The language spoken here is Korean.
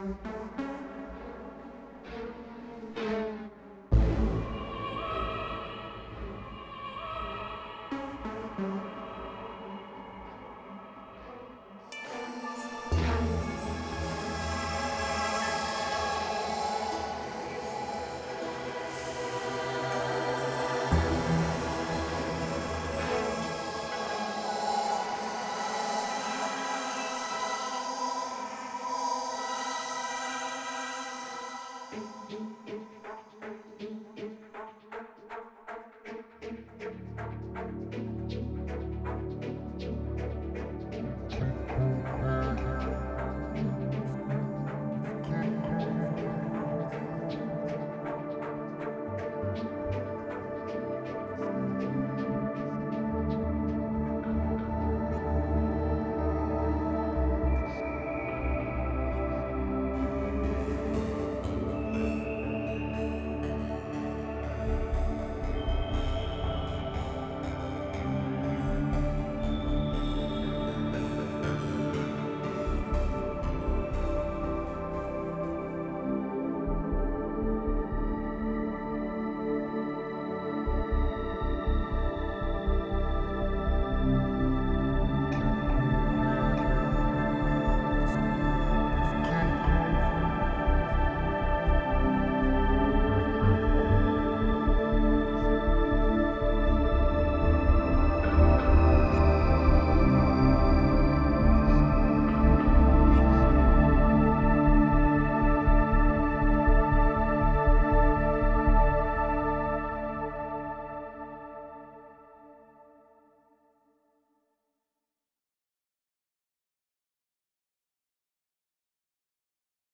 Thank Brasil.